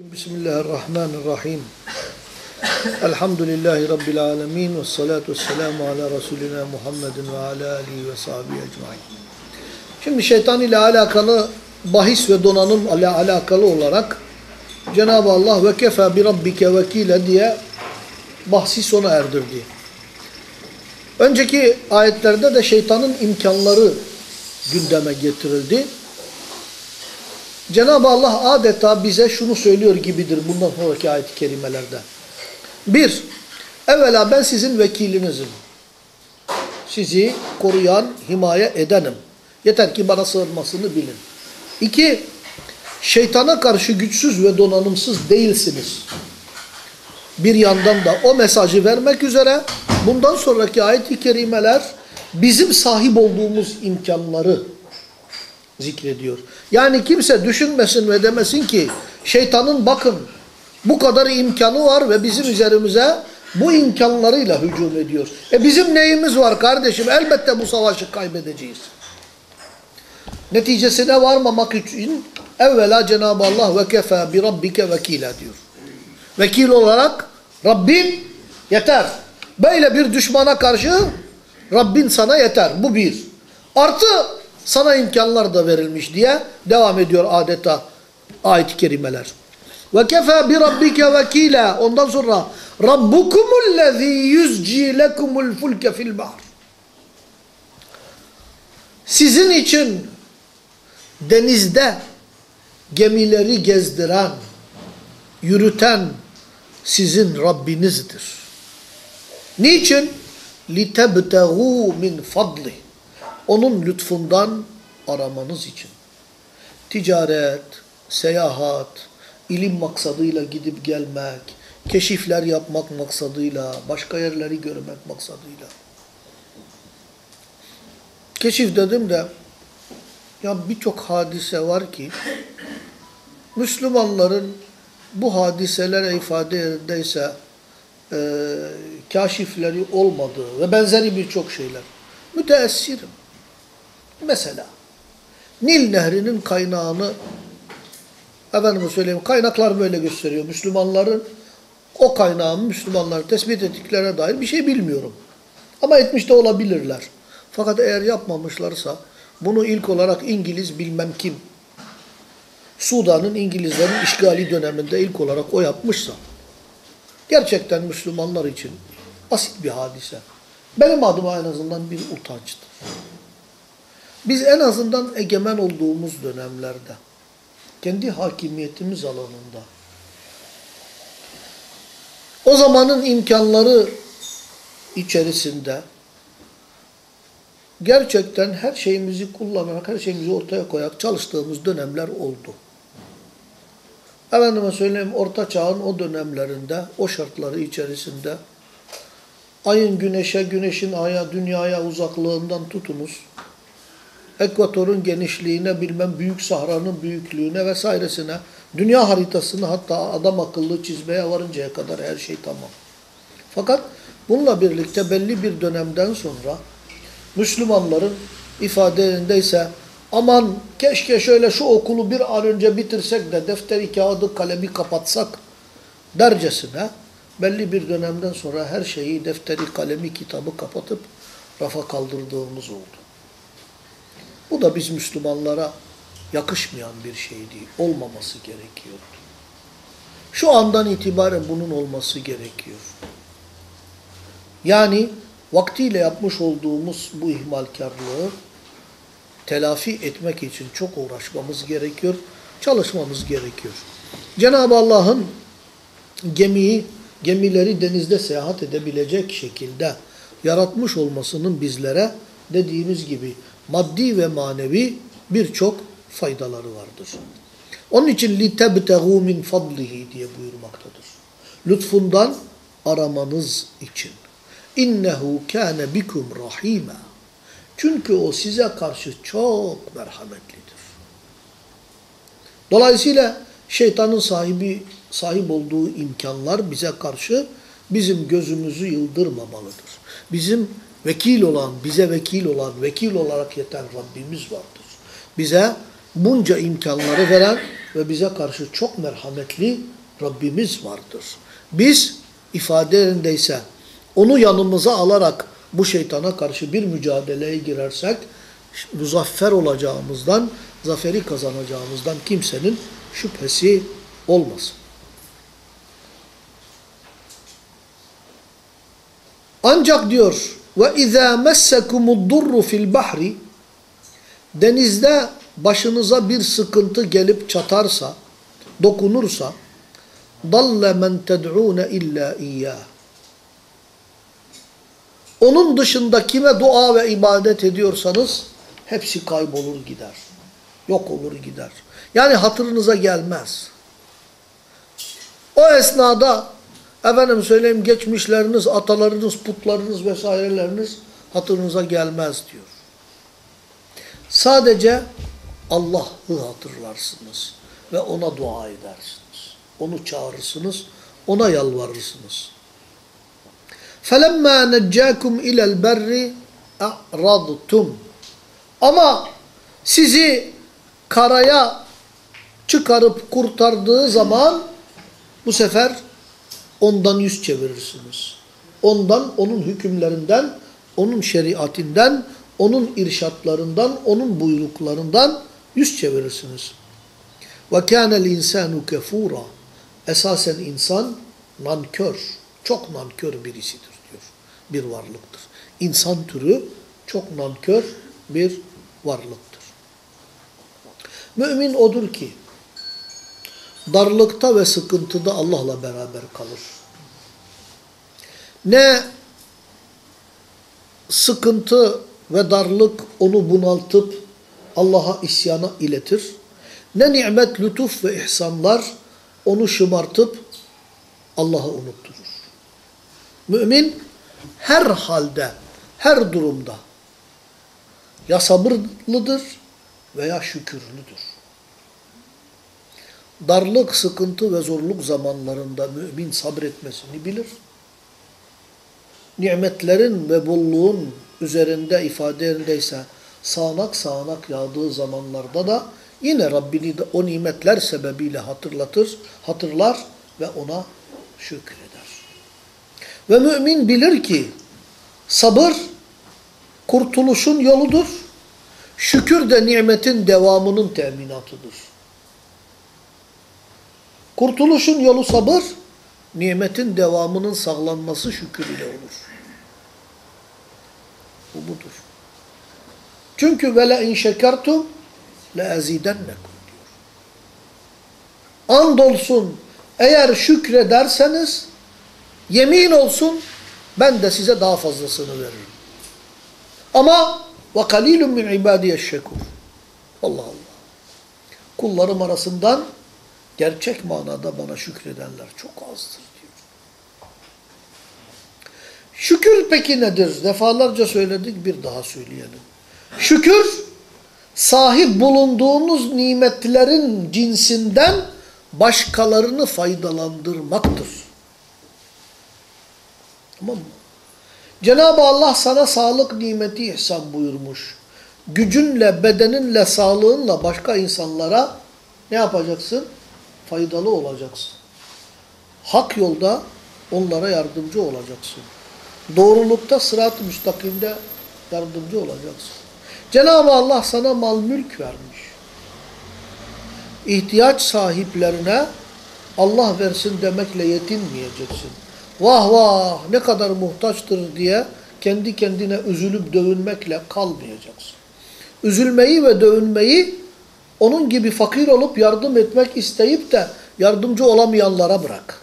Bismillahirrahmanirrahim. Elhamdülillahi Rabbil alemin ve salatu vesselamu ala Resulina Muhammedin ve ala alihi ve sahbihi ecmain. Şimdi şeytan ile alakalı bahis ve donanım ile alakalı olarak Cenab-ı Allah ve kefa bi rabbike vekile diye bahsi sona erdirdi. Önceki ayetlerde de şeytanın imkanları gündeme getirildi. Cenab-ı Allah adeta bize şunu söylüyor gibidir bundan sonraki ayet-i kerimelerde. Bir, evvela ben sizin vekilinizim. Sizi koruyan, himaye edenim. Yeter ki bana sığınmasını bilin. İki, şeytana karşı güçsüz ve donanımsız değilsiniz. Bir yandan da o mesajı vermek üzere bundan sonraki ayet-i kerimeler bizim sahip olduğumuz imkanları zikrediyor. Yani kimse düşünmesin ve demesin ki şeytanın bakın bu kadar imkanı var ve bizim üzerimize bu imkanlarıyla hücum ediyor. E bizim neyimiz var kardeşim? Elbette bu savaşı kaybedeceğiz. Neticesine varmamak için evvela Cenab-ı Allah ve kefe bi rabbike vekila diyor. Vekil olarak Rabbin yeter. Böyle bir düşmana karşı Rabbin sana yeter. Bu bir. Artı sana imkanlar da verilmiş diye devam ediyor adeta ayet-i kerimeler. Ve kefa bi rabbike vekila. Ondan sonra Rabbukumullezî yüzci lekumul fulke fil bahr. Sizin için denizde gemileri gezdiren, yürüten sizin Rabbinizdir. Niçin? لِتَبْتَغُوا مِنْ فَضْلِهِ onun lütfundan aramanız için. Ticaret, seyahat, ilim maksadıyla gidip gelmek, keşifler yapmak maksadıyla, başka yerleri görmek maksadıyla. Keşif dedim de, ya birçok hadise var ki, Müslümanların bu hadiselere ifade yerindeyse, e, kaşifleri olmadığı ve benzeri birçok şeyler. Müteessirim. Mesela Nil Nehri'nin kaynağını efendime söyleyeyim kaynaklar böyle gösteriyor. Müslümanların o kaynağın Müslümanlar tespit ettiklerine dair bir şey bilmiyorum. Ama etmiş de olabilirler. Fakat eğer yapmamışlarsa bunu ilk olarak İngiliz bilmem kim Sudan'ın İngilizlerin işgali döneminde ilk olarak o yapmışsa gerçekten Müslümanlar için basit bir hadise. Benim adıma en azından bir utançtır. Biz en azından egemen olduğumuz dönemlerde, kendi hakimiyetimiz alanında, o zamanın imkanları içerisinde gerçekten her şeyimizi kullanarak, her şeyimizi ortaya koyarak çalıştığımız dönemler oldu. Efendime söyleyeyim, Orta Çağ'ın o dönemlerinde, o şartları içerisinde ayın güneşe, güneşin aya, dünyaya uzaklığından tutunuz, ekvatorun genişliğine, bilmem büyük sahranın büyüklüğüne vesairesine, dünya haritasını hatta adam akıllı çizmeye varıncaya kadar her şey tamam. Fakat bununla birlikte belli bir dönemden sonra Müslümanların ifadelerindeyse aman keşke şöyle şu okulu bir an önce bitirsek de defteri, kağıdı, kalemi kapatsak dercesine belli bir dönemden sonra her şeyi defteri, kalemi, kitabı kapatıp rafa kaldırdığımız oldu. Bu da biz Müslümanlara yakışmayan bir şey değil. Olmaması gerekiyordu. Şu andan itibaren bunun olması gerekiyor. Yani vaktiyle yapmış olduğumuz bu ihmalkarlığı telafi etmek için çok uğraşmamız gerekiyor, çalışmamız gerekiyor. Cenab-ı Allah'ın gemiyi, gemileri denizde seyahat edebilecek şekilde yaratmış olmasının bizlere dediğimiz gibi maddi ve manevi birçok faydaları vardır. Onun için لِتَبْتَغُوا مِنْ فَضْلِهِ diye buyurmaktadır. Lütfundan aramanız için. اِنَّهُ كَانَ بِكُمْ رَحِيمًا Çünkü o size karşı çok merhametlidir. Dolayısıyla şeytanın sahibi sahip olduğu imkanlar bize karşı bizim gözümüzü yıldırmamalıdır. Bizim vekil olan, bize vekil olan, vekil olarak yeten Rabbimiz vardır. Bize bunca imkanları veren ve bize karşı çok merhametli Rabbimiz vardır. Biz ifade yerindeyse onu yanımıza alarak bu şeytana karşı bir mücadeleye girersek muzaffer olacağımızdan, zaferi kazanacağımızdan kimsenin şüphesi olmasın. Ancak diyor ve izâ messekumud-durru fil bahri denizde başınıza bir sıkıntı gelip çatarsa, dokunursa dalle men ted'ûne illa iyyâh. Onun dışında kime dua ve ibadet ediyorsanız hepsi kaybolur gider. Yok olur gider. Yani hatırınıza gelmez. O esnada efendim söyleyeyim geçmişleriniz, atalarınız, putlarınız vesaireleriniz hatırınıza gelmez diyor. Sadece Allah'ı hatırlarsınız ve ona dua edersiniz. Onu çağırırsınız, ona yalvarırsınız. فَلَمَّا نَجَّاكُمْ اِلَى الْبَرِّ اَعْرَضْتُمْ Ama sizi karaya çıkarıp kurtardığı zaman bu sefer ondan yüz çevirirsiniz. Ondan, onun hükümlerinden, onun şeriatinden, onun irşatlarından, onun buyruklarından yüz çevirirsiniz. وَكَانَ الْاِنْسَانُ كَفُورًا Esasen insan nankör, çok nankör birisidir diyor. Bir varlıktır. İnsan türü çok nankör bir varlıktır. Mümin odur ki darlıkta ve sıkıntıda Allah'la beraber kalır. Ne sıkıntı ve darlık onu bunaltıp Allah'a isyana iletir, ne nimet, lütuf ve ihsanlar onu şımartıp Allah'ı unutturur. Mümin her halde, her durumda ya sabırlıdır veya şükürlüdür. Darlık, sıkıntı ve zorluk zamanlarında mümin sabretmesini bilir. Nimetlerin ve bolluğun üzerinde ifade yerindeyse sağanak sağanak yağdığı zamanlarda da yine Rabbini de o nimetler sebebiyle hatırlatır, hatırlar ve ona şükreder. Ve mümin bilir ki sabır kurtuluşun yoludur. Şükür de nimetin devamının teminatıdır. Kurtuluşun yolu sabır, nimetin devamının sağlanması şükür ile olur. Bu budur. Çünkü ve le in şekertum le ezidennekum diyor. Andolsun eğer şükrederseniz yemin olsun ben de size daha fazlasını veririm. Ama ve kalilun min ibadiyeş şekur. Allah Allah. Kullarım arasından gerçek manada bana şükredenler çok azdır diyor. Şükür peki nedir? Defalarca söyledik bir daha söyleyelim. Şükür sahip bulunduğunuz nimetlerin cinsinden başkalarını faydalandırmaktır. Tamam mı? Cenab-ı Allah sana sağlık nimeti ihsan buyurmuş. Gücünle, bedeninle, sağlığınla başka insanlara ne yapacaksın? Faydalı olacaksın. Hak yolda onlara yardımcı olacaksın. Doğrulukta, sırat-ı müstakimde yardımcı olacaksın. Cenab-ı Allah sana mal mülk vermiş. İhtiyaç sahiplerine Allah versin demekle yetinmeyeceksin. Vah vah ne kadar muhtaçtır diye kendi kendine üzülüp dövünmekle kalmayacaksın. Üzülmeyi ve dövünmeyi onun gibi fakir olup yardım etmek isteyip de yardımcı olamayanlara bırak.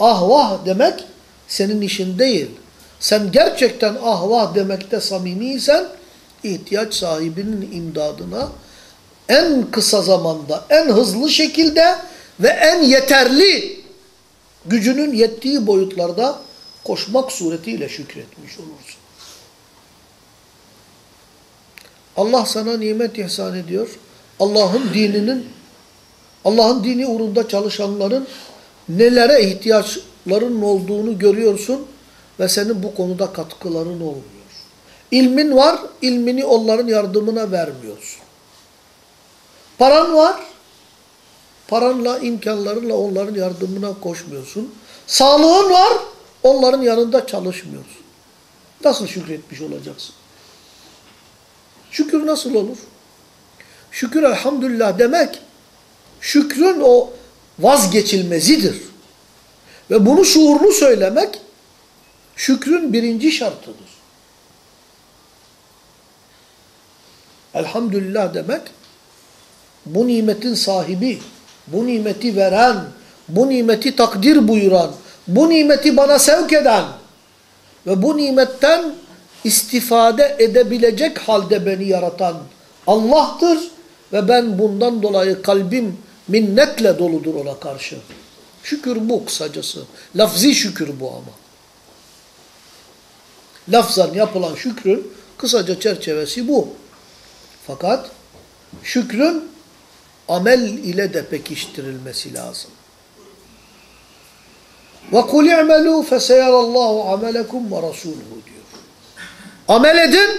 Ah vah demek senin işin değil. Sen gerçekten ah vah demekte samimiysen ihtiyaç sahibinin imdadına en kısa zamanda, en hızlı şekilde ve en yeterli gücünün yettiği boyutlarda koşmak suretiyle şükretmiş olursun. Allah sana nimet ihsan ediyor. Allah'ın dininin, Allah'ın dini uğrunda çalışanların nelere ihtiyaçların olduğunu görüyorsun ve senin bu konuda katkıların olmuyor. İlmin var, ilmini onların yardımına vermiyorsun. Paran var. Paranla, imkanlarınla onların yardımına koşmuyorsun. Sağlığın var. Onların yanında çalışmıyorsun. Nasıl şükretmiş olacaksın? Şükür nasıl olur? Şükür elhamdülillah demek, şükrün o vazgeçilmezidir. Ve bunu şuurlu söylemek, şükrün birinci şartıdır. Elhamdülillah demek, bu nimetin sahibi, bu nimeti veren, bu nimeti takdir buyuran, bu nimeti bana sevk eden ve bu nimetten istifade edebilecek halde beni yaratan Allah'tır ve ben bundan dolayı kalbim minnetle doludur ona karşı. Şükür bu kısacası. Lafzi şükür bu ama. Lafzan yapılan şükrün kısaca çerçevesi bu. Fakat şükrün amel ile de pekiştirilmesi lazım. وَقُلْ اِعْمَلُوا فَسَيَرَ اللّٰهُ عَمَلَكُمْ وَرَسُولُهُ diyor. Amel edin,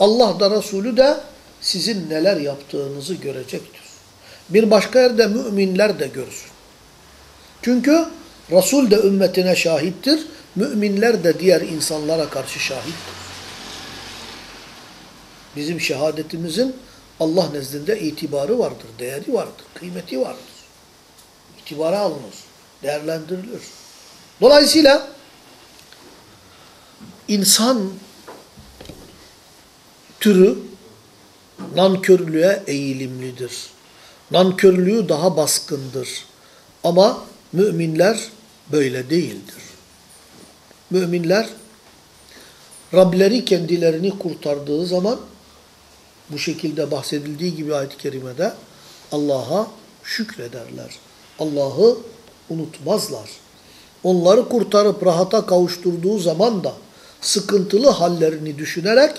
Allah da Resulü de sizin neler yaptığınızı görecektir. Bir başka yerde müminler de görsün. Çünkü Resul de ümmetine şahittir, müminler de diğer insanlara karşı şahittir. Bizim şehadetimizin Allah nezdinde itibarı vardır, değeri vardır, kıymeti vardır. İtibara alınır, değerlendirilir. Dolayısıyla insan türü nankörlüğe eğilimlidir. Nankörlüğü daha baskındır. Ama müminler böyle değildir. Müminler Rableri kendilerini kurtardığı zaman bu şekilde bahsedildiği gibi ayet-i kerimede Allah'a şükrederler. Allah'ı unutmazlar. Onları kurtarıp rahata kavuşturduğu zaman da sıkıntılı hallerini düşünerek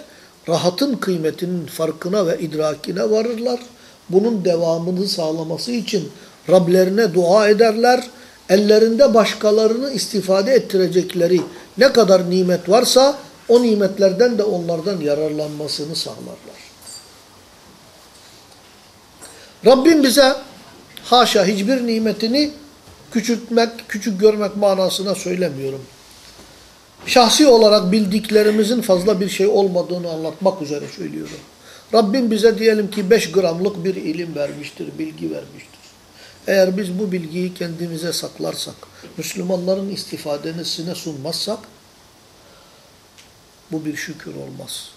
rahatın kıymetinin farkına ve idrakine varırlar. Bunun devamını sağlaması için Rablerine dua ederler. Ellerinde başkalarını istifade ettirecekleri ne kadar nimet varsa o nimetlerden de onlardan yararlanmasını sağlarlar. Rabbim bize haşa hiçbir nimetini küçültmek, küçük görmek manasına söylemiyorum. Şahsi olarak bildiklerimizin fazla bir şey olmadığını anlatmak üzere söylüyorum. Rabbim bize diyelim ki 5 gramlık bir ilim vermiştir, bilgi vermiştir. Eğer biz bu bilgiyi kendimize saklarsak, Müslümanların istifadesine sunmazsak, bu bir şükür olmaz.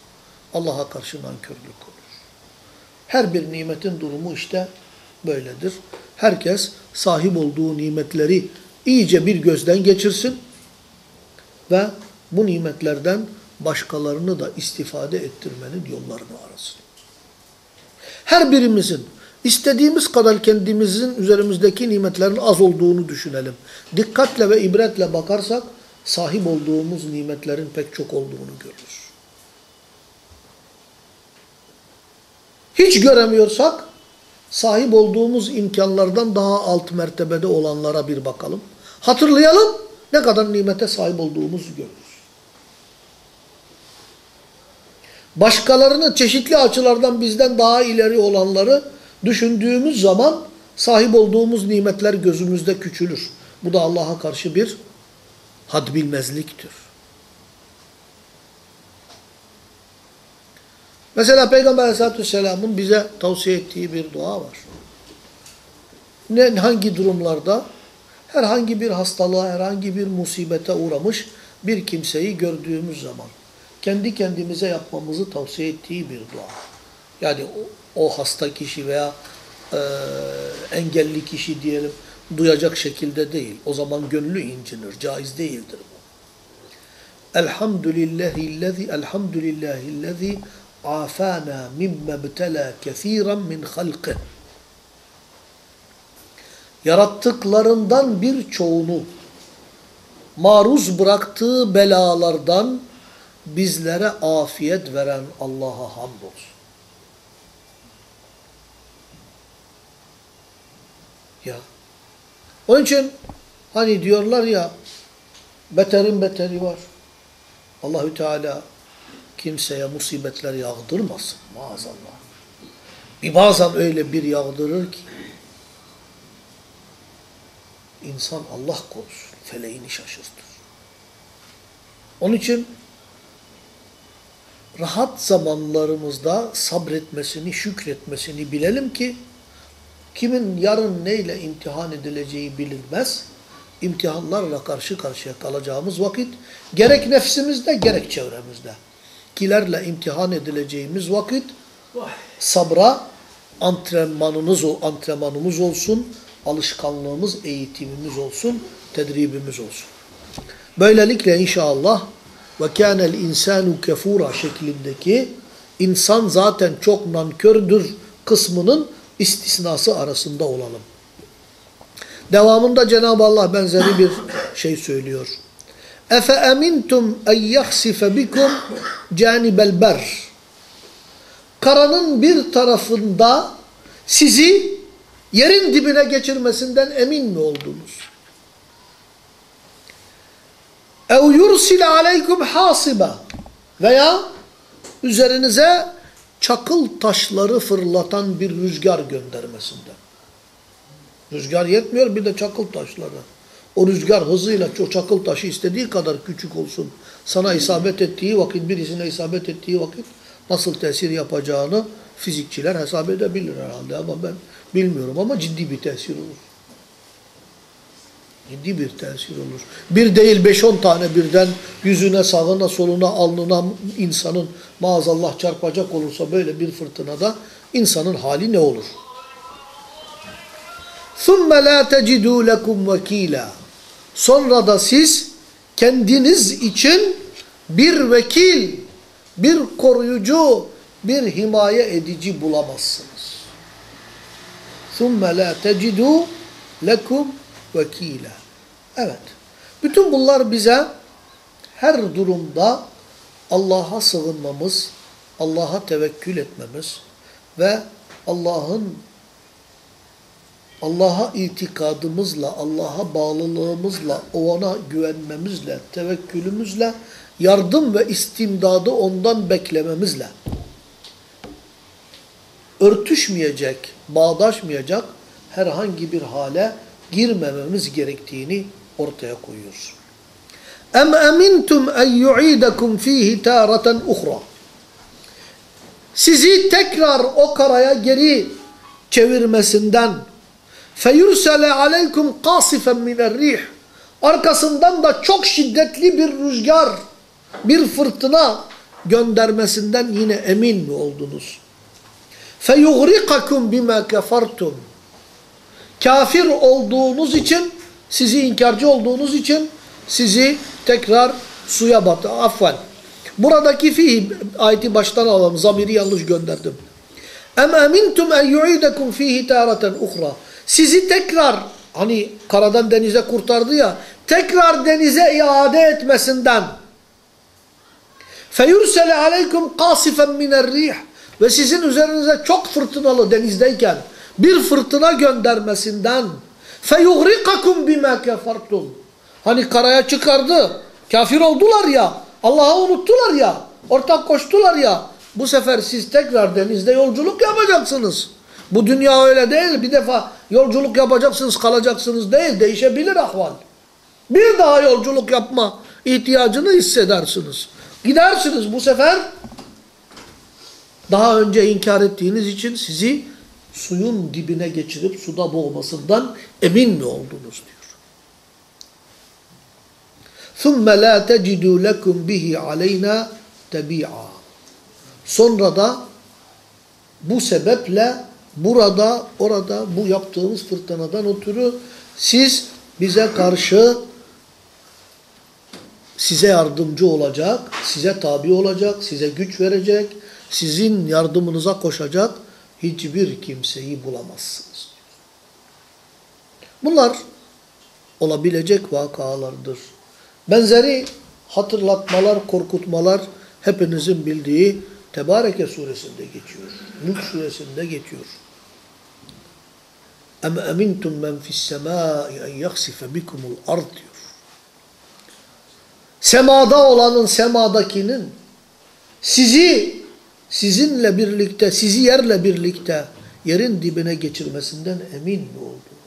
Allah'a karşı nankörlük olur. Her bir nimetin durumu işte böyledir. Herkes sahip olduğu nimetleri iyice bir gözden geçirsin ve bu nimetlerden başkalarını da istifade ettirmenin yollarını arasın. Her birimizin istediğimiz kadar kendimizin üzerimizdeki nimetlerin az olduğunu düşünelim. Dikkatle ve ibretle bakarsak sahip olduğumuz nimetlerin pek çok olduğunu görürüz. Hiç göremiyorsak sahip olduğumuz imkanlardan daha alt mertebede olanlara bir bakalım. Hatırlayalım ne kadar nimete sahip olduğumuzu görürüz. Başkalarını çeşitli açılardan bizden daha ileri olanları düşündüğümüz zaman sahip olduğumuz nimetler gözümüzde küçülür. Bu da Allah'a karşı bir had bilmezliktir. Mesela Peygamber Aleyhisselatü Vesselam'ın bize tavsiye ettiği bir dua var. Ne, hangi durumlarda? Herhangi bir hastalığa, herhangi bir musibete uğramış bir kimseyi gördüğümüz zaman kendi kendimize yapmamızı tavsiye ettiği bir dua. Yani o, o hasta kişi veya e, engelli kişi diyelim duyacak şekilde değil. O zaman gönlü incinir. Caiz değildir bu. Elhamdülillahillezî elhamdülillahillezî afana mimme btela kesiran min halqih. Yarattıklarından birçoğunu maruz bıraktığı belalardan bizlere afiyet veren Allah'a hamdolsun. Ya. Onun için hani diyorlar ya beterin beteri var. Allahü Teala kimseye musibetler yağdırmasın maazallah. bazen öyle bir yağdırır ki insan Allah korusun feleğini şaşırtır. Onun için rahat zamanlarımızda sabretmesini, şükretmesini bilelim ki kimin yarın neyle imtihan edileceği bilinmez. İmtihanlarla karşı karşıya kalacağımız vakit gerek nefsimizde gerek çevremizde kilerle imtihan edileceğimiz vakit sabra antrenmanımız, antrenmanımız olsun, alışkanlığımız, eğitimimiz olsun, tedribimiz olsun. Böylelikle inşallah ve kânel insanu kefura şeklindeki insan zaten çok nankördür kısmının istisnası arasında olalım. Devamında Cenab-ı Allah benzeri bir şey söylüyor. Efe emintum en yahsife bikum canibel ber. Karanın bir tarafında sizi yerin dibine geçirmesinden emin mi oldunuz? Ev yursile aleykum hasiba veya üzerinize çakıl taşları fırlatan bir rüzgar göndermesinden. Rüzgar yetmiyor bir de çakıl taşları. O rüzgar hızıyla o çakıl taşı istediği kadar küçük olsun. Sana isabet ettiği vakit, birisine isabet ettiği vakit nasıl tesir yapacağını fizikçiler hesap edebilir herhalde ama ben bilmiyorum ama ciddi bir tesir olur. Ciddi bir tesir olur. Bir değil beş on tane birden yüzüne, sağına, soluna, alnına insanın maazallah çarpacak olursa böyle bir fırtınada insanın hali ne olur? ثُمَّ لَا تَجِدُوا لَكُمْ وَك۪يلًا Sonra da siz kendiniz için bir vekil, bir koruyucu, bir himaye edici bulamazsınız. ثُمَّ لَا تَجِدُوا لَكُمْ وَك۪يلًا Evet. Bütün bunlar bize her durumda Allah'a sığınmamız, Allah'a tevekkül etmemiz ve Allah'ın Allah'a itikadımızla, Allah'a bağlılığımızla, ona güvenmemizle, tevekkülümüzle, yardım ve istimdadı ondan beklememizle örtüşmeyecek, bağdaşmayacak herhangi bir hale girmememiz gerektiğini ortaya koyuyoruz. Em emintum en yu'idakum fihi taratan uhra. Sizi tekrar o karaya geri çevirmesinden feyursele aleykum kasifan minerrih. Arkasından da çok şiddetli bir rüzgar, bir fırtına göndermesinden yine emin mi oldunuz? Feyugrikakum bima kefartum. Kafir olduğunuz için, sizi inkarcı olduğunuz için sizi tekrar suya batı. Affan. Buradaki fihi ayeti baştan alalım. Zamiri yanlış gönderdim. Em emintum en yu'idekum fihi taratan uhra. Sizi tekrar hani karadan denize kurtardı ya tekrar denize iade etmesinden feyursele aleykum kasifen minerrih ve sizin üzerinize çok fırtınalı denizdeyken bir fırtına göndermesinden feyugrikakum bima kefartum hani karaya çıkardı kafir oldular ya Allah'ı unuttular ya ortak koştular ya bu sefer siz tekrar denizde yolculuk yapacaksınız. Bu dünya öyle değil. Bir defa yolculuk yapacaksınız, kalacaksınız değil. Değişebilir ahval. Bir daha yolculuk yapma ihtiyacını hissedersiniz. Gidersiniz bu sefer daha önce inkar ettiğiniz için sizi suyun dibine geçirip suda boğmasından emin mi oldunuz diyor. ثُمَّ لَا تَجِدُوا لَكُمْ بِهِ عَلَيْنَا تَبِيعًا Sonra da bu sebeple burada, orada bu yaptığımız fırtınadan ötürü siz bize karşı size yardımcı olacak, size tabi olacak, size güç verecek, sizin yardımınıza koşacak hiçbir kimseyi bulamazsınız. Bunlar olabilecek vakalardır. Benzeri hatırlatmalar, korkutmalar hepinizin bildiği Tebareke suresinde geçiyor. Mülk suresinde geçiyor. Em emintum men fis semâi en yaksife bikumul ard diyor. Semada olanın, semadakinin sizi sizinle birlikte, sizi yerle birlikte yerin dibine geçirmesinden emin mi oldunuz?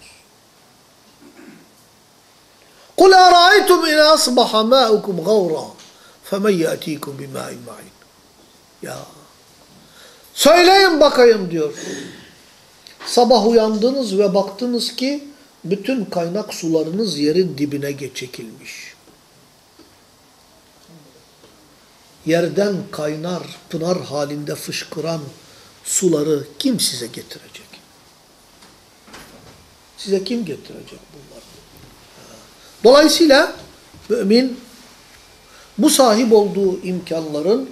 قُلْ أَرَأَيْتُمْ اِنْ أَصْبَحَ مَاءُكُمْ غَوْرًا فَمَنْ يَأْتِيكُمْ بِمَاءٍ مَعِينٍ Ya söyleyin bakayım diyor. Sabah uyandınız ve baktınız ki bütün kaynak sularınız yerin dibine çekilmiş. Yerden kaynar, pınar halinde fışkıran suları kim size getirecek? Size kim getirecek bunları? Dolayısıyla mümin bu sahip olduğu imkanların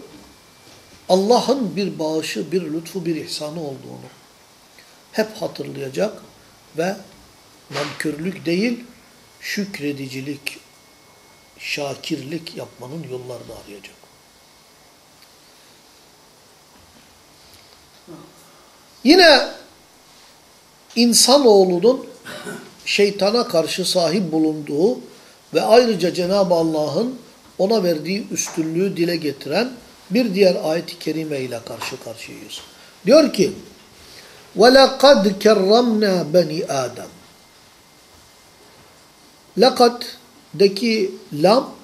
Allah'ın bir bağışı, bir lütfu, bir ihsanı olduğunu hep hatırlayacak ve nankörlük değil, şükredicilik, şakirlik yapmanın yollarını arayacak. Yine insanoğlunun şeytana karşı sahip bulunduğu ve ayrıca Cenab-ı Allah'ın ona verdiği üstünlüğü dile getiren bir diğer ayet-i kerime ile karşı karşıyayız. Diyor ki وَلَقَدْ كَرَّمْنَا بَنِي آدَمْ Lekad'deki lam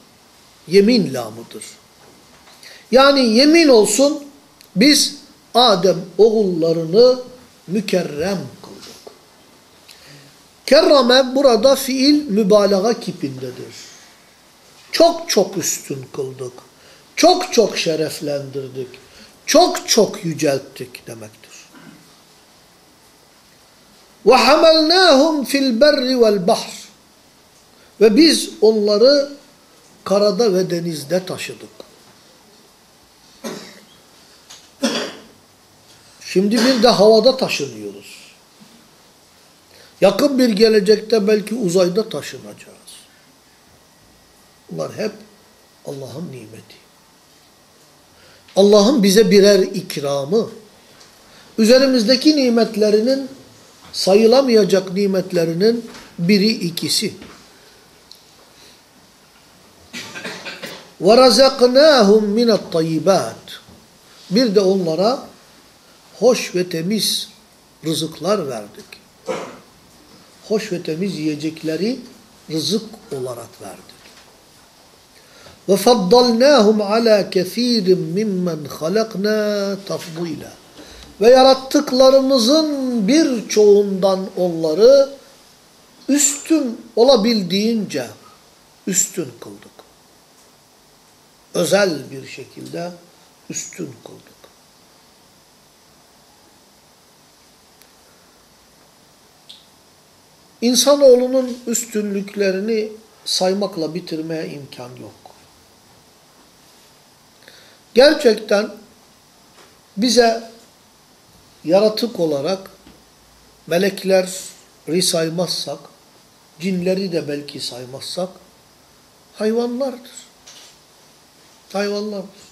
yemin lamıdır. Yani yemin olsun biz Adem oğullarını mükerrem kıldık. Kerrame burada fiil mübalağa kipindedir. Çok çok üstün kıldık. Çok çok şereflendirdik. Çok çok yücelttik demektir. Ve hamalnahum fil berri vel bahr. Ve biz onları karada ve denizde taşıdık. Şimdi bir de havada taşınıyoruz. Yakın bir gelecekte belki uzayda taşınacağız. Bunlar hep Allah'ın nimeti. Allah'ın bize birer ikramı. Üzerimizdeki nimetlerinin sayılamayacak nimetlerinin biri ikisi. وَرَزَقْنَاهُمْ مِنَ الطَّيِّبَاتِ Bir de onlara hoş ve temiz rızıklar verdik. Hoş ve temiz yiyecekleri rızık olarak verdik. Ve faddalnâhum alâ kefîrin mimmen halaknâ tafdîlâ. Ve yarattıklarımızın bir çoğundan onları üstün olabildiğince üstün kıldık. Özel bir şekilde üstün kıldık. İnsanoğlunun üstünlüklerini saymakla bitirmeye imkan yok. Gerçekten bize yaratık olarak melekleri saymazsak, cinleri de belki saymazsak, hayvanlardır. Hayvanlardır.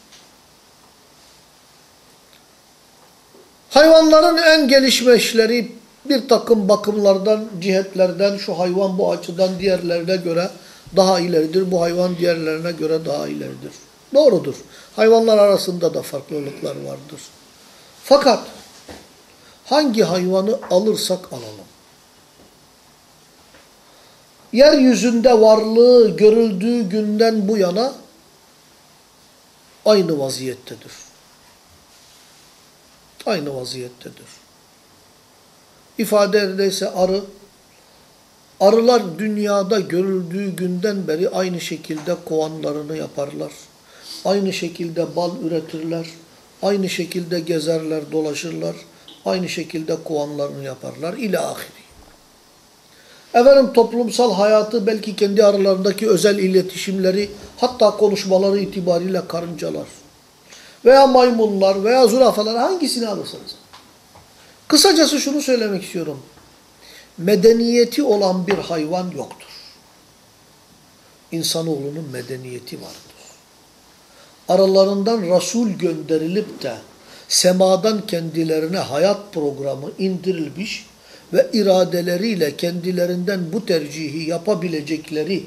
Hayvanların en gelişmişleri bir takım bakımlardan, cihetlerden şu hayvan bu açıdan diğerlerine göre daha ileridir. Bu hayvan diğerlerine göre daha ileridir. Doğrudur. Hayvanlar arasında da farklılıklar vardır. Fakat hangi hayvanı alırsak alalım. Yeryüzünde varlığı görüldüğü günden bu yana aynı vaziyettedir. Aynı vaziyettedir. İfade ederse arı, arılar dünyada görüldüğü günden beri aynı şekilde kovanlarını yaparlar. Aynı şekilde bal üretirler. Aynı şekilde gezerler, dolaşırlar. Aynı şekilde kovanlarını yaparlar. İla ahiri. Efendim toplumsal hayatı belki kendi aralarındaki özel iletişimleri hatta konuşmaları itibariyle karıncalar veya maymunlar veya zürafalar hangisini alırsanız. Kısacası şunu söylemek istiyorum. Medeniyeti olan bir hayvan yoktur. İnsanoğlunun medeniyeti vardır. Aralarından Resul gönderilip de semadan kendilerine hayat programı indirilmiş ve iradeleriyle kendilerinden bu tercihi yapabilecekleri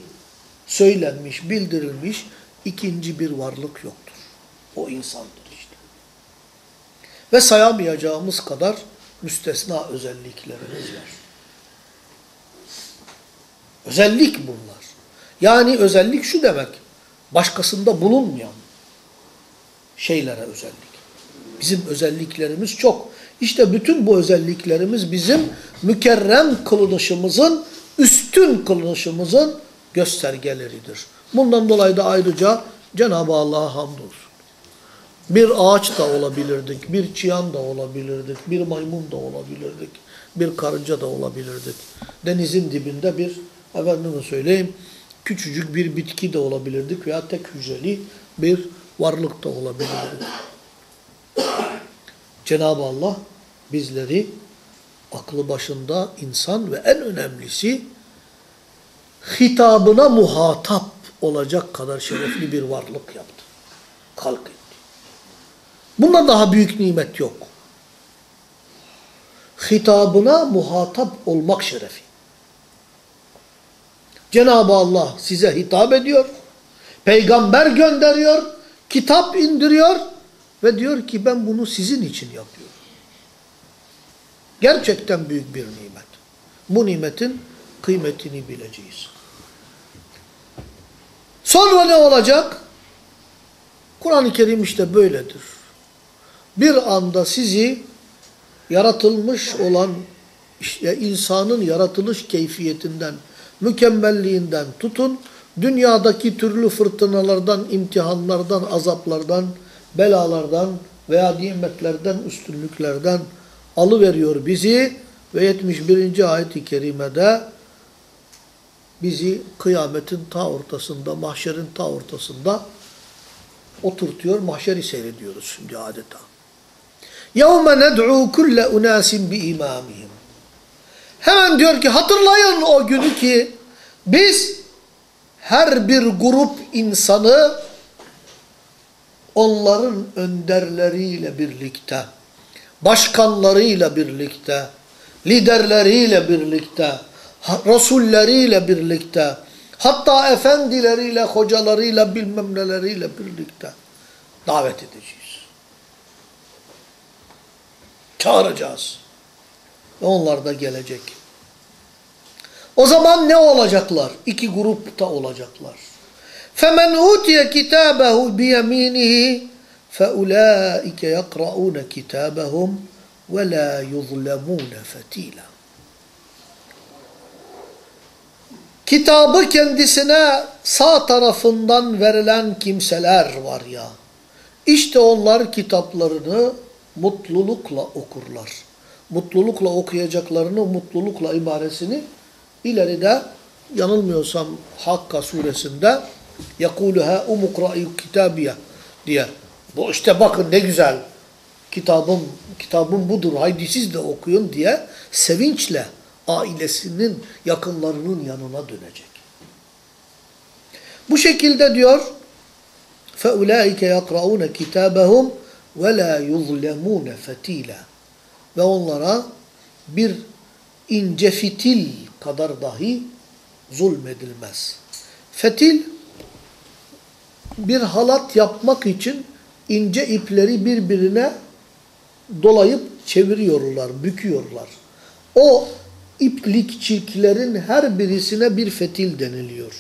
söylenmiş, bildirilmiş ikinci bir varlık yoktur. O insandır işte. Ve sayamayacağımız kadar müstesna özelliklerimiz var. Özellik bunlar. Yani özellik şu demek, başkasında bulunmayan şeylere özellik. Bizim özelliklerimiz çok. İşte bütün bu özelliklerimiz bizim mükerrem kılınışımızın, üstün kılınışımızın göstergeleridir. Bundan dolayı da ayrıca Cenab-ı Allah'a hamdolsun. Bir ağaç da olabilirdik, bir çiyan da olabilirdik, bir maymun da olabilirdik, bir karınca da olabilirdik. Denizin dibinde bir, efendime söyleyeyim, küçücük bir bitki de olabilirdik veya tek hücreli bir varlık da olabilirdik. Cenab-ı Allah bizleri aklı başında insan ve en önemlisi hitabına muhatap olacak kadar şerefli bir varlık yaptı. Etti. Bundan daha büyük nimet yok. Hitabına muhatap olmak şerefi. Cenab-ı Allah size hitap ediyor. Peygamber gönderiyor. Kitap indiriyor. Ve diyor ki ben bunu sizin için yapıyorum. Gerçekten büyük bir nimet. Bu nimetin kıymetini bileceğiz. Sonra ne olacak? Kur'an-ı Kerim işte böyledir. Bir anda sizi yaratılmış olan işte insanın yaratılış keyfiyetinden, mükemmelliğinden tutun, dünyadaki türlü fırtınalardan, imtihanlardan, azaplardan, belalardan veya nimetlerden, üstünlüklerden alıveriyor bizi ve 71. ayet-i kerimede bizi kıyametin ta ortasında, mahşerin ta ortasında oturtuyor, mahşeri seyrediyoruz şimdi adeta. يَوْمَ نَدْعُوا كُلَّ اُنَاسٍ بِاِمَامِهِمْ Hemen diyor ki hatırlayın o günü ki biz her bir grup insanı onların önderleriyle birlikte, başkanlarıyla birlikte, liderleriyle birlikte, rasulleriyle birlikte, hatta efendileriyle, hocalarıyla, bilmem neleriyle birlikte davet edeceğiz. Çağıracağız. Ve onlar da gelecek. O zaman ne olacaklar? İki grupta olacaklar. فَمَنْ اُوْتِيَ كِتَابَهُ بِيَم۪ينِهِ فَاُولَٰئِكَ يَقْرَؤُونَ كِتَابَهُمْ وَلَا يُظْلَمُونَ فَت۪يلًا Kitabı kendisine sağ tarafından verilen kimseler var ya, işte onlar kitaplarını mutlulukla okurlar. Mutlulukla okuyacaklarını, mutlulukla ibaresini ileride yanılmıyorsam Hakka suresinde يَقُولُهَا اُمُقْرَئِ kitabiye diye. Bu işte bakın ne güzel kitabım, kitabım budur haydi siz de okuyun diye sevinçle ailesinin yakınlarının yanına dönecek. Bu şekilde diyor فَاُولَٰئِكَ يَقْرَؤُونَ كِتَابَهُمْ ve la yuzlemune fetila. Ve onlara bir ince fitil kadar dahi zulmedilmez. Fetil bir halat yapmak için ince ipleri birbirine dolayıp çeviriyorlar, büküyorlar. O iplikçiklerin her birisine bir fetil deniliyor.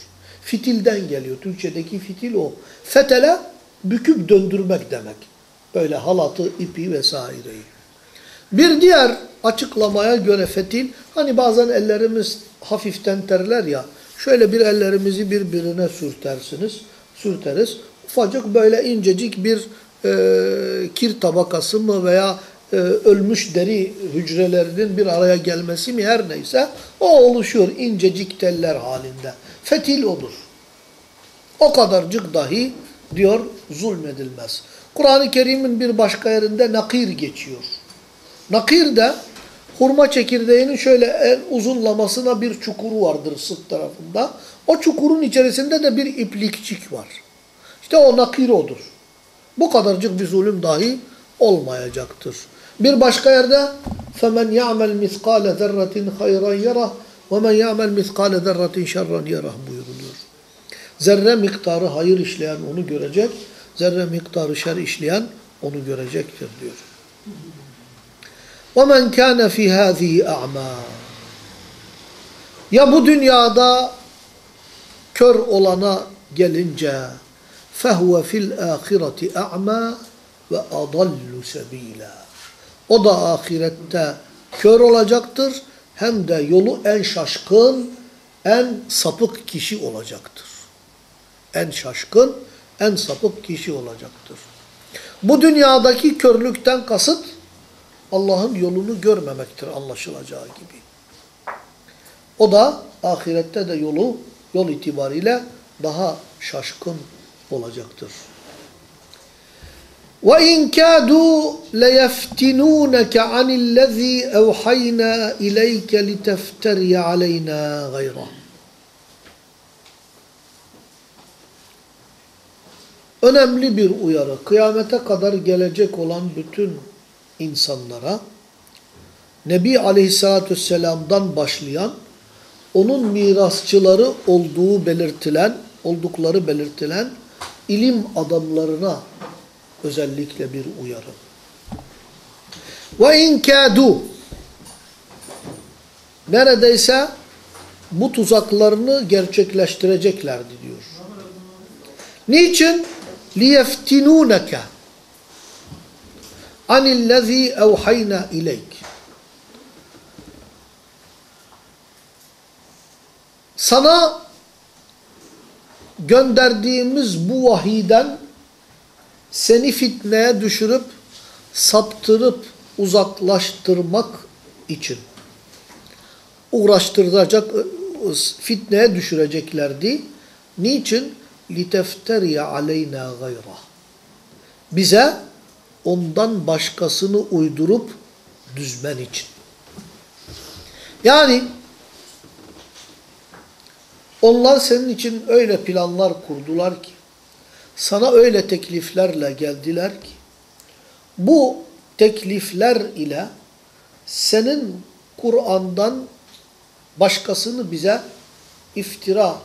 Fitilden geliyor. Türkçedeki fitil o. Fetele büküp döndürmek demek. Böyle halatı, ipi vesaireyi. Bir diğer açıklamaya göre fetil, hani bazen ellerimiz hafiften terler ya, şöyle bir ellerimizi birbirine sürtersiniz, sürteriz. Ufacık böyle incecik bir e, kir tabakası mı veya e, ölmüş deri hücrelerinin bir araya gelmesi mi her neyse o oluşuyor incecik teller halinde. Fetil odur. O kadarcık dahi diyor zulmedilmez. Kur'an-ı Kerim'in bir başka yerinde nakir geçiyor. Nakir de hurma çekirdeğinin şöyle en uzunlamasına bir çukuru vardır sırt tarafında. O çukurun içerisinde de bir iplikçik var. İşte o nakir odur. Bu kadarcık bir zulüm dahi olmayacaktır. Bir başka yerde فَمَنْ يَعْمَلْ مِثْقَالَ ذَرَّةٍ خَيْرًا يَرَهُ وَمَنْ يَعْمَلْ مِثْقَالَ ذَرَّةٍ شَرًّا يَرَهُ buyuruluyor. Zerre miktarı hayır işleyen onu görecek, zerre miktarı şer işleyen onu görecektir diyor. وَمَنْ كَانَ فِي هَذِهِ أَعْمَى Ya bu dünyada kör olana gelince فَهُوَ فِي الْآخِرَةِ أَعْمَى وَأَضَلُّ سَب۪يلًا O da ahirette kör olacaktır hem de yolu en şaşkın, en sapık kişi olacaktır. En şaşkın, en sapık kişi olacaktır. Bu dünyadaki körlükten kasıt Allah'ın yolunu görmemektir anlaşılacağı gibi. O da ahirette de yolu yol itibariyle daha şaşkın olacaktır. وَاِنْ كَادُوا لَيَفْتِنُونَكَ عَنِ الَّذ۪ي اَوْحَيْنَا اِلَيْكَ لِتَفْتَرِيَ عَلَيْنَا غَيْرًا Önemli bir uyarı. Kıyamete kadar gelecek olan bütün insanlara Nebi Aleyhisselatü Vesselam'dan başlayan onun mirasçıları olduğu belirtilen, oldukları belirtilen ilim adamlarına özellikle bir uyarı. Ve in kâdû neredeyse bu tuzaklarını gerçekleştireceklerdi diyor. Niçin? لِيَفْتِنُونَكَ عَنِ الَّذ۪ي اَوْحَيْنَا اِلَيْكَ Sana gönderdiğimiz bu vahiden seni fitneye düşürüp saptırıp uzaklaştırmak için uğraştıracak fitneye düşüreceklerdi. Niçin? لِتَفْتَرِيَ عَلَيْنَا غَيْرَهِ Bize ondan başkasını uydurup düzmen için. Yani onlar senin için öyle planlar kurdular ki sana öyle tekliflerle geldiler ki bu teklifler ile senin Kur'an'dan başkasını bize iftira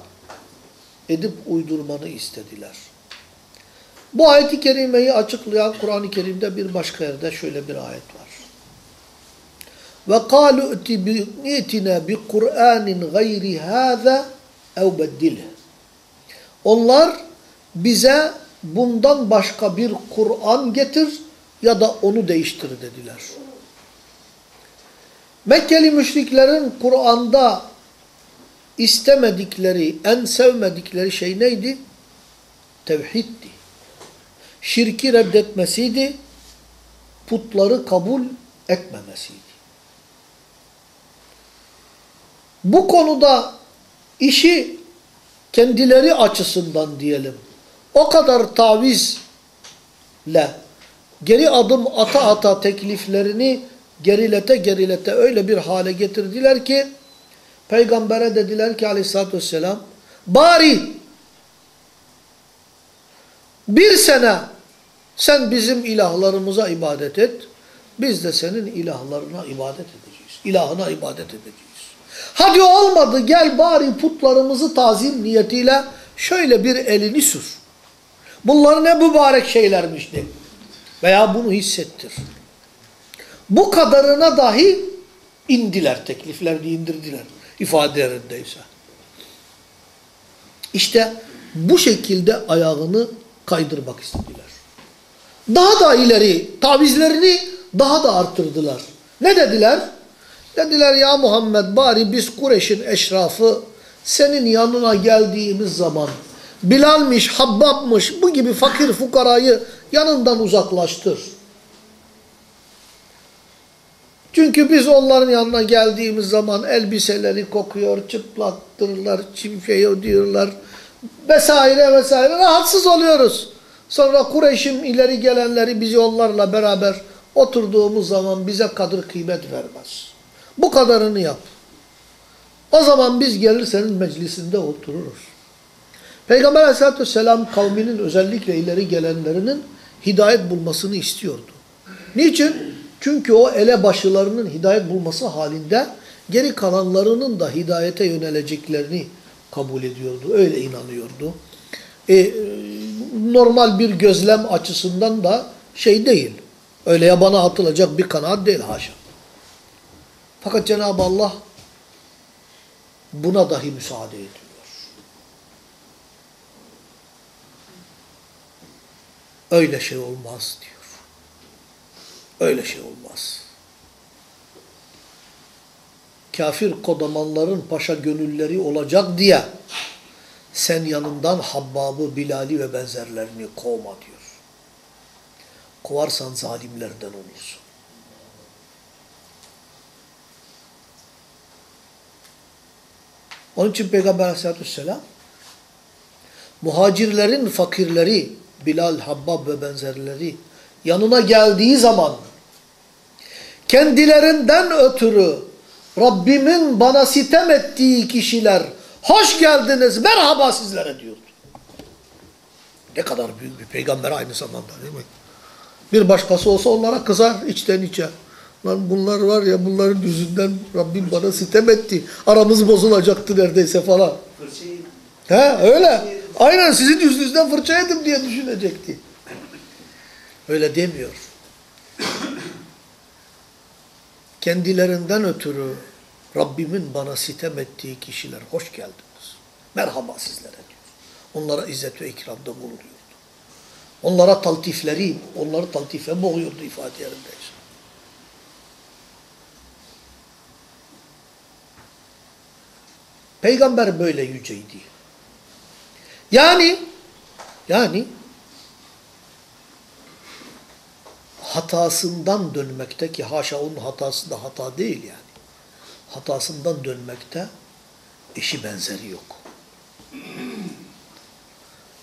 edip uydurmanı istediler. Bu ayeti kerimeyi açıklayan Kur'an-ı Kerim'de bir başka yerde şöyle bir ayet var. Ve kalu itine bi Kur'anin gayri hâze ev beddilh. Onlar bize bundan başka bir Kur'an getir ya da onu değiştir dediler. Mekkeli müşriklerin Kur'an'da istemedikleri, en sevmedikleri şey neydi? Tevhiddi. Şirki reddetmesiydi, putları kabul etmemesiydi. Bu konuda işi kendileri açısından diyelim, o kadar tavizle geri adım ata ata tekliflerini gerilete gerilete öyle bir hale getirdiler ki peygambere dediler ki aleyhissalatü vesselam bari bir sene sen bizim ilahlarımıza ibadet et biz de senin ilahlarına ibadet edeceğiz. İlahına ibadet edeceğiz. Hadi olmadı gel bari putlarımızı tazim niyetiyle şöyle bir elini sür. Bunlar ne mübarek şeylermişti. Veya bunu hissettir. Bu kadarına dahi indiler, tekliflerini indirdiler ifadelerindeyse. İşte bu şekilde ayağını kaydırmak istediler. Daha da ileri tavizlerini daha da arttırdılar. Ne dediler? Dediler ya Muhammed bari biz Kureyş'in eşrafı senin yanına geldiğimiz zaman Bilal'miş, Habbab'mış bu gibi fakir fukarayı yanından uzaklaştır. Çünkü biz onların yanına geldiğimiz zaman elbiseleri kokuyor, çıplaktırlar, çimşeyi diyorlar vesaire vesaire rahatsız oluyoruz. Sonra Kureyş'in ileri gelenleri bizi onlarla beraber oturduğumuz zaman bize kadır kıymet vermez. Bu kadarını yap. O zaman biz gelir senin meclisinde otururuz. Peygamber aleyhissalatü vesselam kavminin özellikle ileri gelenlerinin hidayet bulmasını istiyordu. Niçin? Çünkü o elebaşılarının hidayet bulması halinde geri kalanlarının da hidayete yöneleceklerini kabul ediyordu. Öyle inanıyordu. E, normal bir gözlem açısından da şey değil. Öyle yabana atılacak bir kanaat değil haşa. Fakat Cenab-ı Allah buna dahi müsaade ediyor. Öyle şey olmaz diyor. Öyle şey olmaz. Kafir kodamanların paşa gönülleri olacak diye sen yanından Habbab'ı, Bilal'i ve benzerlerini kovma diyor. Kovarsan zalimlerden olursun. Onun için Peygamber aleyhissalatü vesselam muhacirlerin fakirleri Bilal, Habbab ve benzerleri yanına geldiği zaman kendilerinden ötürü Rabbimin bana sitem ettiği kişiler hoş geldiniz merhaba sizlere diyordu. Ne kadar büyük bir peygamber aynı zamanda değil mi? Bir başkası olsa onlara kızar içten içe. Lan bunlar var ya bunların yüzünden Rabbim bana sitem etti. Aramız bozulacaktı neredeyse falan. He öyle. Aynen sizin yüzünüzden fırça yedim diye düşünecekti. Öyle demiyor. Kendilerinden ötürü Rabbimin bana sitem ettiği kişiler hoş geldiniz. Merhaba sizlere diyor. Onlara izzet ve ikramda bulunuyordu. Onlara taltifleri, onları taltife boğuyordu ifade yerindeyiz. Peygamber böyle yüceydi. Yani yani hatasından dönmekte ki haşa onun hatası da hata değil yani. Hatasından dönmekte eşi benzeri yok.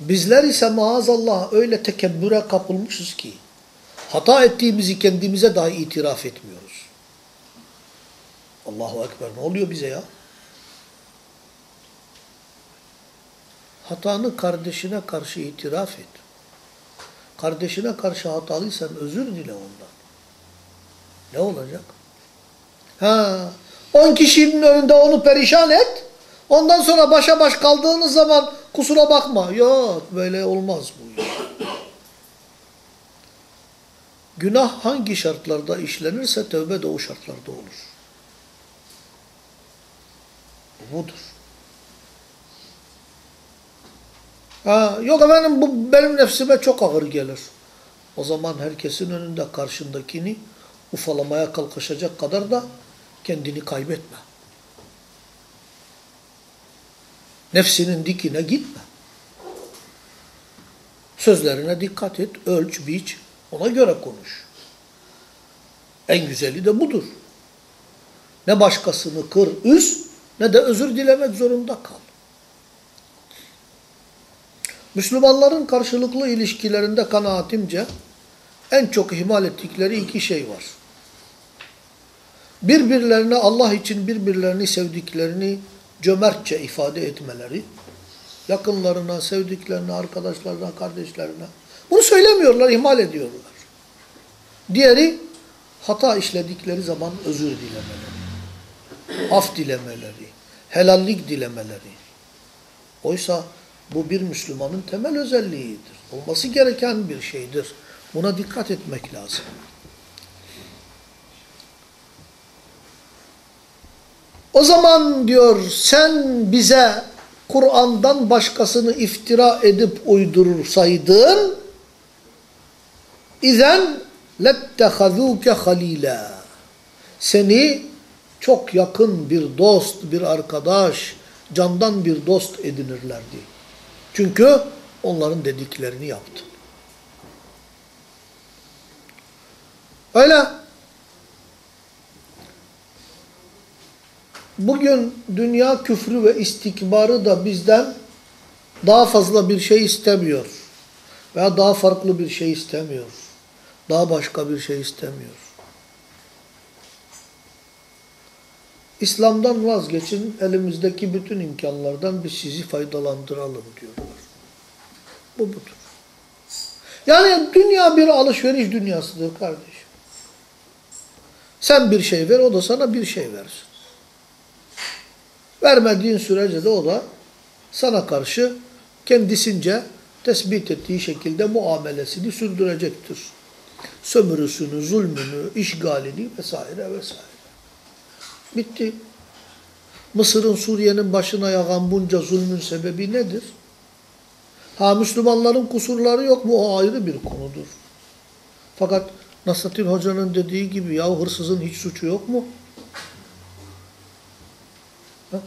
Bizler ise maazallah öyle tekebbüre kapılmışız ki hata ettiğimizi kendimize dahi itiraf etmiyoruz. Allahu Ekber ne oluyor bize ya? Hatanı kardeşine karşı itiraf et. Kardeşine karşı hatalıysan özür dile ondan. Ne olacak? Ha, on kişinin önünde onu perişan et. Ondan sonra başa baş kaldığınız zaman kusura bakma. Yok böyle olmaz bu. Günah hangi şartlarda işlenirse tövbe de o şartlarda olur. Budur. Ha, yok efendim bu benim nefsime çok ağır gelir. O zaman herkesin önünde karşındakini ufalamaya kalkışacak kadar da kendini kaybetme. Nefsinin dikine gitme. Sözlerine dikkat et, ölç, biç, ona göre konuş. En güzeli de budur. Ne başkasını kır, üz, ne de özür dilemek zorunda kal. Müslümanların karşılıklı ilişkilerinde kanaatimce en çok ihmal ettikleri iki şey var. Birbirlerine Allah için birbirlerini sevdiklerini cömertçe ifade etmeleri, yakınlarına, sevdiklerine, arkadaşlarına, kardeşlerine. Bunu söylemiyorlar, ihmal ediyorlar. Diğeri hata işledikleri zaman özür dilemeleri, af dilemeleri, helallik dilemeleri. Oysa bu bir Müslümanın temel özelliğidir. Olması gereken bir şeydir. Buna dikkat etmek lazım. O zaman diyor sen bize Kur'an'dan başkasını iftira edip uydurursaydın izen lettehazûke halîlâ seni çok yakın bir dost, bir arkadaş, candan bir dost edinirlerdi. Çünkü onların dediklerini yaptın. Öyle. Bugün dünya küfrü ve istikbarı da bizden daha fazla bir şey istemiyor. Veya daha farklı bir şey istemiyor. Daha başka bir şey istemiyor. İslam'dan vazgeçin, elimizdeki bütün imkanlardan biz sizi faydalandıralım diyorlar. Bu budur. Yani dünya bir alışveriş dünyasıdır kardeşim. Sen bir şey ver, o da sana bir şey versin. Vermediğin sürece de o da sana karşı kendisince tespit ettiği şekilde muamelesini sürdürecektir. Sömürüsünü, zulmünü, işgalini vesaire vesaire. Bitti. Mısır'ın Suriye'nin başına yağan bunca zulmün sebebi nedir? Ha Müslümanların kusurları yok mu? O ayrı bir konudur. Fakat Nasrettin Hoca'nın dediği gibi ya hırsızın hiç suçu yok mu? Ha?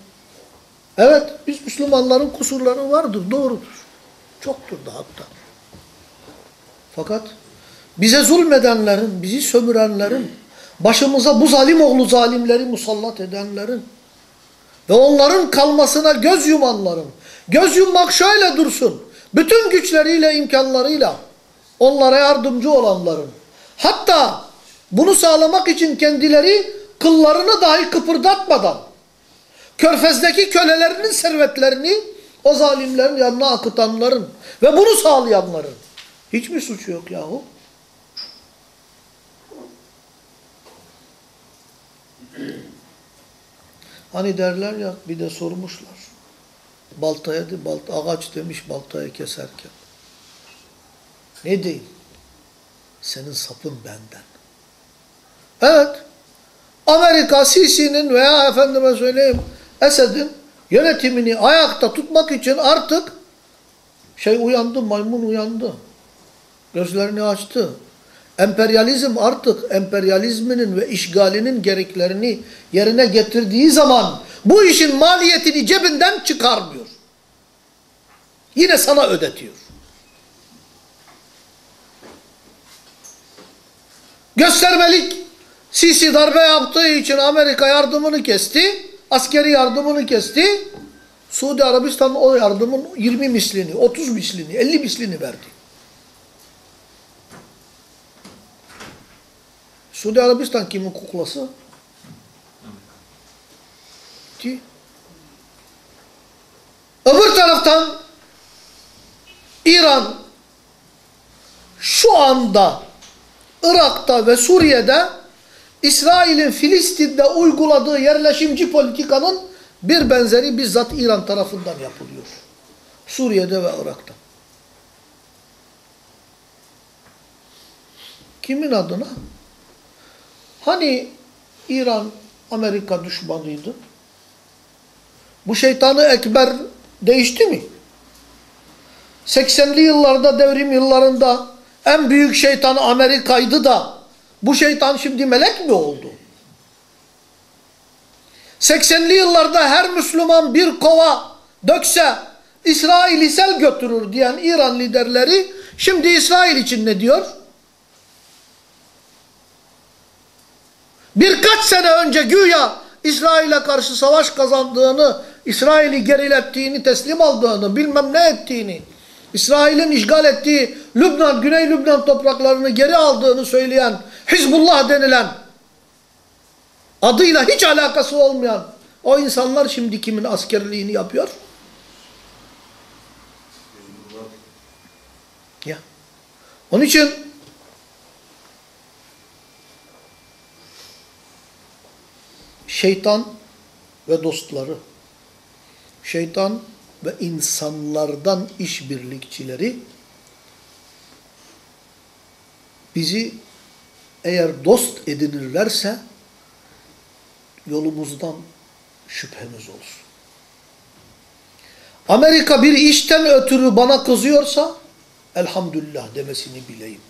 Evet biz Müslümanların kusurları vardır doğrudur. Çoktur da hatta. Fakat bize zulmedenlerin, bizi sömürenlerin, başımıza bu zalim oğlu zalimleri musallat edenlerin ve onların kalmasına göz yumanların, göz yummak şöyle dursun, bütün güçleriyle, imkanlarıyla onlara yardımcı olanların, hatta bunu sağlamak için kendileri kıllarını dahi kıpırdatmadan, körfezdeki kölelerinin servetlerini o zalimlerin yanına akıtanların ve bunu sağlayanların hiç mi suçu yok yahu? Hani derler ya bir de sormuşlar. Baltaya de, balta, ağaç demiş baltaya keserken. Ne diyeyim? Senin sapın benden. Evet. Amerika Sisi'nin veya efendime söyleyeyim Esed'in yönetimini ayakta tutmak için artık şey uyandı, maymun uyandı. Gözlerini açtı. Emperyalizm artık emperyalizminin ve işgalinin gereklerini yerine getirdiği zaman bu işin maliyetini cebinden çıkarmıyor. Yine sana ödetiyor. Göstermelik Sisi darbe yaptığı için Amerika yardımını kesti, askeri yardımını kesti. Suudi Arabistan o yardımın 20 mislini, 30 mislini, 50 mislini verdi. Suudi Arabistan kimin kuklası? Ki. Öbür taraftan İran şu anda Irak'ta ve Suriye'de İsrail'in Filistin'de uyguladığı yerleşimci politikanın bir benzeri bizzat İran tarafından yapılıyor. Suriye'de ve Irak'ta. Kimin adına? Hani İran Amerika düşmanıydı? Bu şeytanı ekber değişti mi? 80'li yıllarda devrim yıllarında en büyük şeytan Amerika'ydı da bu şeytan şimdi melek mi oldu? 80'li yıllarda her Müslüman bir kova dökse İsrail'i sel götürür diyen İran liderleri şimdi İsrail için ne diyor? Birkaç sene önce güya İsrail'e karşı savaş kazandığını, İsrail'i gerilettiğini, teslim aldığını, bilmem ne ettiğini, İsrail'in işgal ettiği Lübnan, Güney Lübnan topraklarını geri aldığını söyleyen Hizbullah denilen adıyla hiç alakası olmayan o insanlar şimdi kimin askerliğini yapıyor? Ya. Onun için şeytan ve dostları, şeytan ve insanlardan işbirlikçileri bizi eğer dost edinirlerse yolumuzdan şüphemiz olsun. Amerika bir işten ötürü bana kızıyorsa elhamdülillah demesini bileyim.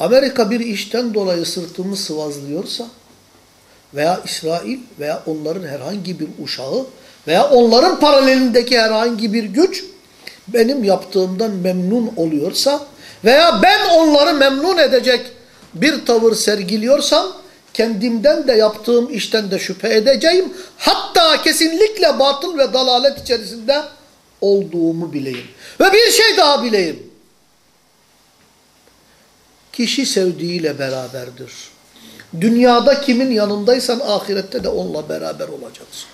Amerika bir işten dolayı sırtımı sıvazlıyorsa veya İsrail veya onların herhangi bir uşağı veya onların paralelindeki herhangi bir güç benim yaptığımdan memnun oluyorsa veya ben onları memnun edecek bir tavır sergiliyorsam kendimden de yaptığım işten de şüphe edeceğim. Hatta kesinlikle batıl ve dalalet içerisinde olduğumu bileyim. Ve bir şey daha bileyim. Kişi sevdiğiyle beraberdir. Dünyada kimin yanındaysan ahirette de onunla beraber olacaksın.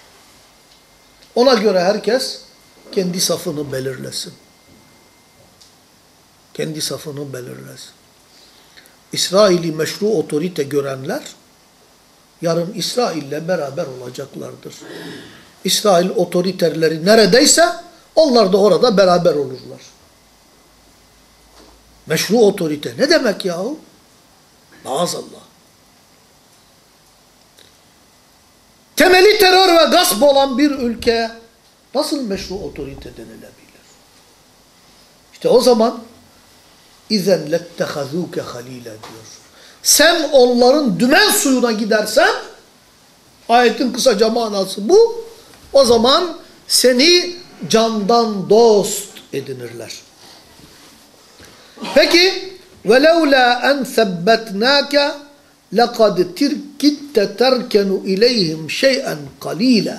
Ona göre herkes kendi safını belirlesin. Kendi safını belirlesin. İsrail'i meşru otorite görenler yarın İsrail'le beraber olacaklardır. İsrail otoriterleri neredeyse onlar da orada beraber olurlar. Meşru otorite ne demek yahu? Maazallah. temeli terör ve gasp olan bir ülkeye nasıl meşru otorite denilebilir? İşte o zaman اِذَنْ لَتَّخَذُوكَ خَل۪يلًا diyor. Sen onların dümen suyuna gidersen ayetin kısaca manası bu. O zaman seni candan dost edinirler. Peki وَلَوْلَا اَنْ ثَبَّتْنَاكَ لَقَدْ تِرْكِتَّ تَرْكَنُ اِلَيْهِمْ شَيْئًا قَلِيلًا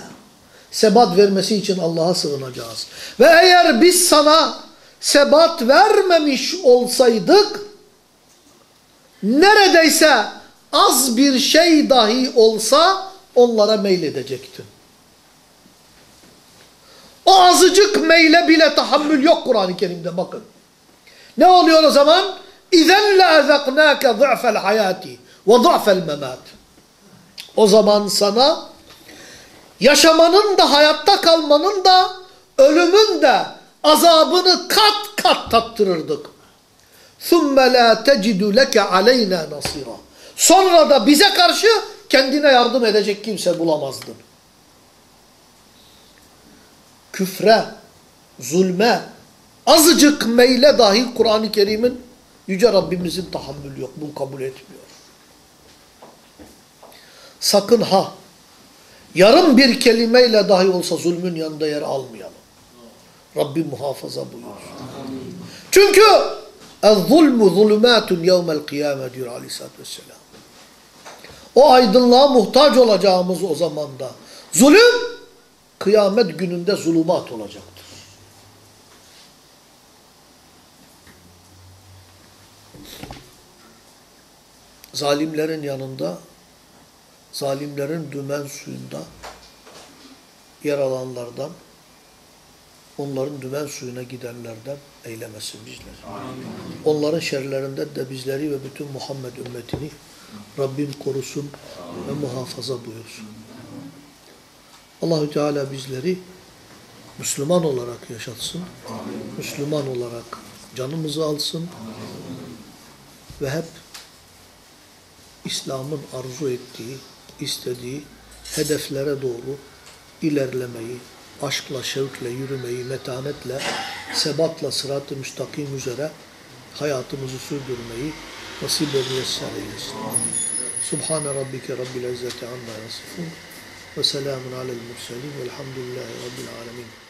Sebat vermesi için Allah'a sığınacağız. Ve eğer biz sana sebat vermemiş olsaydık neredeyse az bir şey dahi olsa onlara meyledecektin. O azıcık meyle bile tahammül yok Kur'an-ı Kerim'de bakın. Ne oluyor o zaman? اِذَنْ لَاَذَقْنَاكَ ضَعْفَ ve zafel memat. O zaman sana yaşamanın da hayatta kalmanın da ölümün de azabını kat kat tattırırdık. ثُمَّ لَا تَجِدُ لَكَ عَلَيْنَا نَصِيرًا Sonra da bize karşı kendine yardım edecek kimse bulamazdın. Küfre, zulme, azıcık meyle dahi Kur'an-ı Kerim'in Yüce Rabbimizin tahammülü yok. Bunu kabul etmiyor sakın ha yarım bir kelimeyle dahi olsa zulmün yanında yer almayalım. Rabbim muhafaza buyursun. Çünkü el-zulmü zulümatun yevmel kıyame diyor aleyhissalatü vesselam. O aydınlığa muhtaç olacağımız o zamanda. Zulüm kıyamet gününde zulumat olacaktır. Zalimlerin yanında zalimlerin dümen suyunda yer alanlardan, onların dümen suyuna gidenlerden eylemesin bizleri. Onların şerlerinden de bizleri ve bütün Muhammed ümmetini Rabbim korusun ve muhafaza buyursun. Allahü Teala bizleri Müslüman olarak yaşatsın. Müslüman olarak canımızı alsın. Ve hep İslam'ın arzu ettiği, istediği hedeflere doğru ilerlemeyi, aşkla, şevkle yürümeyi, metanetle, sebatla, sırat-ı müstakim üzere hayatımızı sürdürmeyi nasip eylesin. Subhane rabbike rabbil izzeti amma yasifun ve selamun alel murselin velhamdülillahi rabbil alemin.